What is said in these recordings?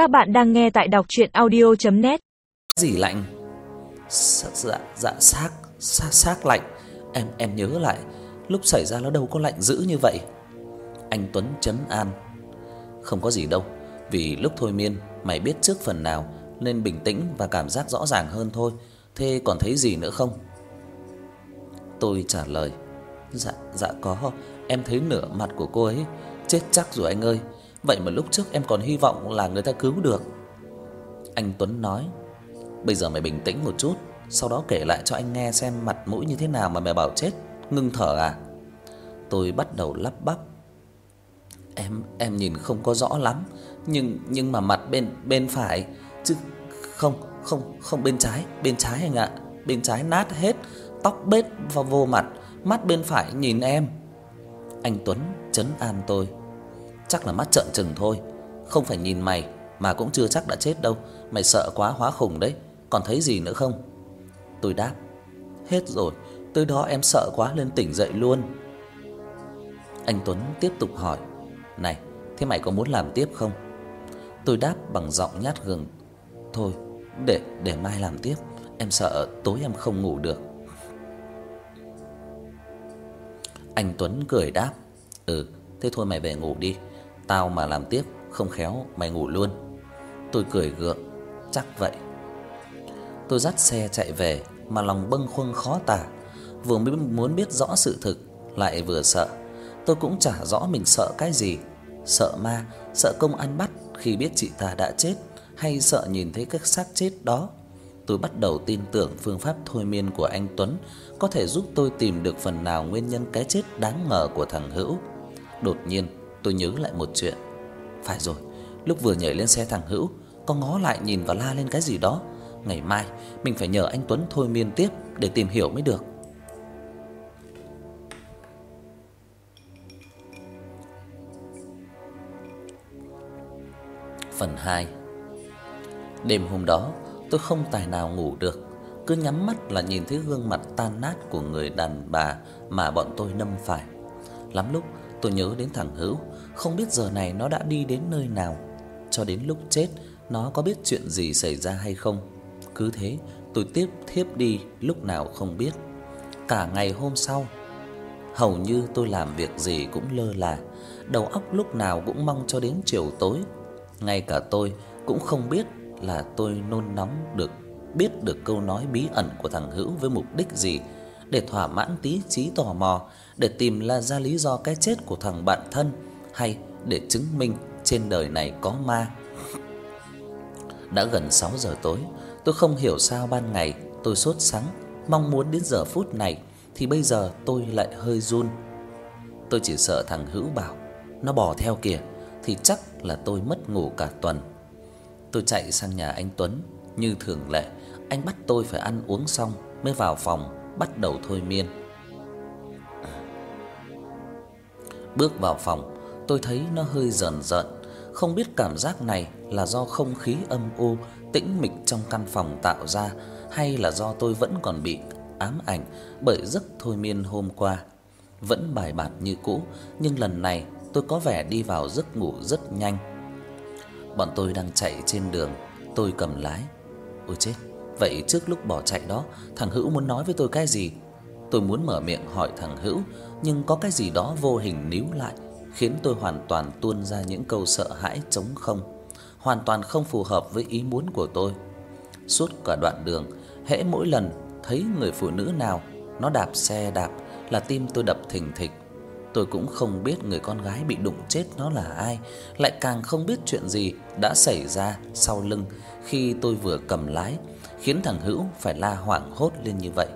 Các bạn đang nghe tại đọc audio net Gì lạnh? Dạ dạ, dạ xác, xác xác lạnh. Em em nhớ lại, lúc xảy ra nó đâu có lạnh dữ như vậy. Anh Tuấn chấn an. Không có gì đâu, vì lúc thôi miên mày biết trước phần nào nên bình tĩnh và cảm giác rõ ràng hơn thôi. Thế còn thấy gì nữa không? Tôi trả lời. Dạ dạ có, em thấy nửa mặt của cô ấy chết chắc rồi anh ơi. Vậy mà lúc trước em còn hy vọng là người ta cứu được. Anh Tuấn nói: "Bây giờ mày bình tĩnh một chút, sau đó kể lại cho anh nghe xem mặt mũi như thế nào mà mày bảo chết, ngưng thở à?" Tôi bắt đầu lắp bắp. "Em em nhìn không có rõ lắm, nhưng nhưng mà mặt bên bên phải chứ không, không không bên trái, bên trái anh ạ, bên trái nát hết, tóc bết vào vô mặt, mắt bên phải nhìn em." Anh Tuấn trấn an tôi chắc là mắt trợn trừng thôi, không phải nhìn mày mà cũng chưa chắc đã chết đâu, mày sợ quá hóa khủng đấy, còn thấy gì nữa không?" Tôi đáp: "Hết rồi, tới đó em sợ quá lên tỉnh dậy luôn." Anh Tuấn tiếp tục hỏi: "Này, thế mày có muốn làm tiếp không?" Tôi đáp bằng giọng nhát gừng: "Thôi, để để mai làm tiếp, em sợ tối em không ngủ được." Anh Tuấn cười đáp: "Ừ, thế thôi mày về ngủ đi, Tao mà làm tiếp không khéo mày ngủ luôn." Tôi cười gượng, chắc vậy. Tôi dắt xe chạy về mà lòng bâng khuâng khó tả, vừa muốn biết rõ sự thực lại vừa sợ. Tôi cũng chả rõ mình sợ cái gì, sợ ma, sợ công an bắt khi biết chị ta đã chết hay sợ nhìn thấy cái xác chết đó. Tôi bắt đầu tin tưởng phương pháp thôi miên của anh Tuấn có thể giúp tôi tìm được phần nào nguyên nhân cái chết đáng ngờ của thằng Hữu. Đột nhiên, tôi nhớ lại một chuyện. Phải rồi, lúc vừa nhảy lên xe thằng Hữu, có ngó lại nhìn và la lên cái gì đó. Ngày mai mình phải nhờ anh Tuấn thôi miên tiếp để tìm hiểu mới được. Phần 2. Đêm hôm đó, tôi không tài nào ngủ được, cứ nhắm mắt là nhìn thấy gương mặt tan nát của người đàn bà mà bọn tôi nâm phải. Lắm lúc tôi nhớ đến thằng Hữu, không biết giờ này nó đã đi đến nơi nào, cho đến lúc chết nó có biết chuyện gì xảy ra hay không. Cứ thế, tôi tiếp thiếp đi lúc nào không biết. Cả ngày hôm sau, hầu như tôi làm việc gì cũng lơ là, đầu óc lúc nào cũng mong cho đến chiều tối. Ngay cả tôi cũng không biết là tôi nôn nóng được biết được câu nói bí ẩn của thằng Hữu với mục đích gì để thỏa mãn tí trí tò mò, để tìm là ra lý do cái chết của thằng bạn thân hay để chứng minh trên đời này có ma. Đã gần 6 giờ tối, tôi không hiểu sao ban ngày tôi sốt sắng, mong muốn đến giờ phút này thì bây giờ tôi lại hơi run. Tôi chỉ sợ thằng Hữu bảo nó bò theo kìa thì chắc là tôi mất ngủ cả tuần. Tôi chạy sang nhà anh Tuấn, như thường lệ, anh bắt tôi phải ăn uống xong mới vào phòng bắt đầu thôi miên. Bước vào phòng, tôi thấy nó hơi rờn rợn, không biết cảm giác này là do không khí âm u tĩnh mịch trong căn phòng tạo ra hay là do tôi vẫn còn bị ám ảnh bởi giấc thôi miên hôm qua. Vẫn bài bản như cũ, nhưng lần này tôi có vẻ đi vào giấc ngủ rất nhanh. Bọn tôi đang chạy trên đường, tôi cầm lái. Ôi chết, vậy trước lúc bỏ chạy đó, thằng Hữu muốn nói với tôi cái gì? Tôi muốn mở miệng hỏi thằng Hữu, nhưng có cái gì đó vô hình níu lại, khiến tôi hoàn toàn tuôn ra những câu sợ hãi trống không, hoàn toàn không phù hợp với ý muốn của tôi. Suốt cả đoạn đường, hễ mỗi lần thấy người phụ nữ nào nó đạp xe đạp là tim tôi đập thình thịch. Tôi cũng không biết người con gái bị đụng chết nó là ai, lại càng không biết chuyện gì đã xảy ra sau lưng khi tôi vừa cầm lái, khiến thằng Hữu phải la hoảng hốt lên như vậy.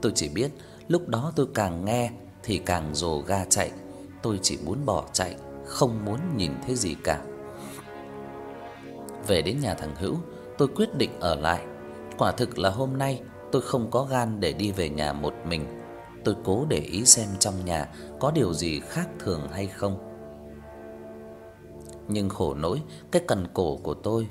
Tôi chỉ biết lúc đó tôi càng nghe thì càng rồ ga chạy, tôi chỉ muốn bỏ chạy, không muốn nhìn thấy gì cả. Về đến nhà thằng Hữu, tôi quyết định ở lại. Quả thực là hôm nay tôi không có gan để đi về nhà một mình. Tôi cố để ý xem trong nhà có điều gì khác thường hay không. Nhưng khổ nỗi, cái cần cổ của tôi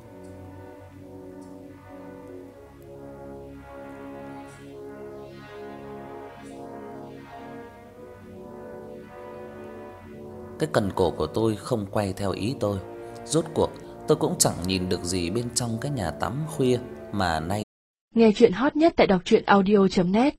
Cái cần cổ của tôi không quay theo ý tôi. Rốt cuộc, tôi cũng chẳng nhìn được gì bên trong cái nhà tắm khuya mà nay Nghe truyện hot nhất tại doctruyenaudio.net